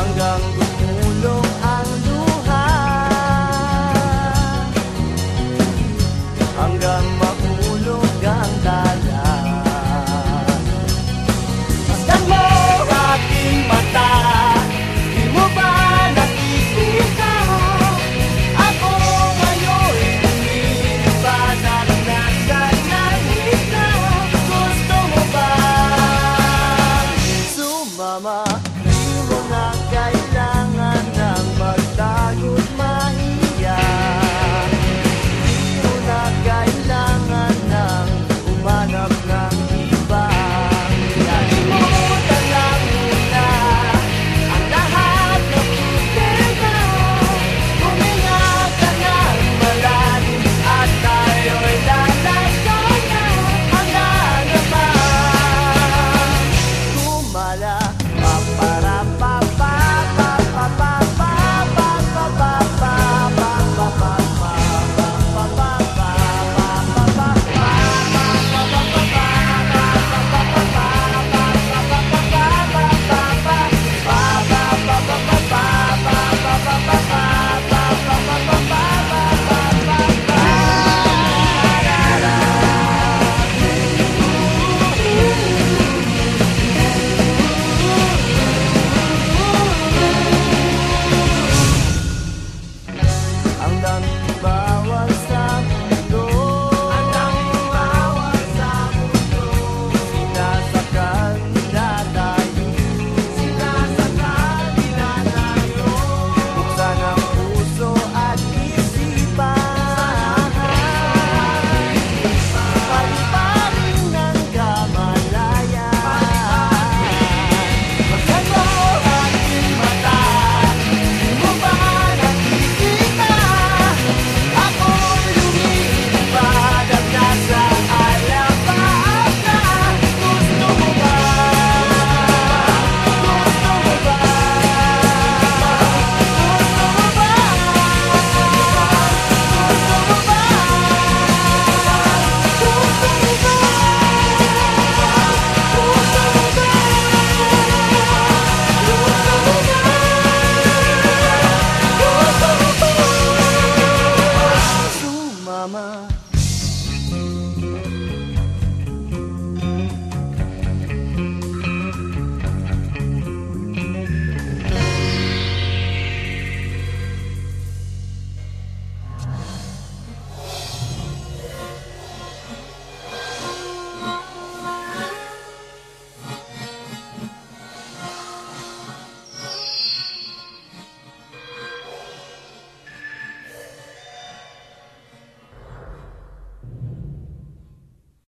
mengganggu love.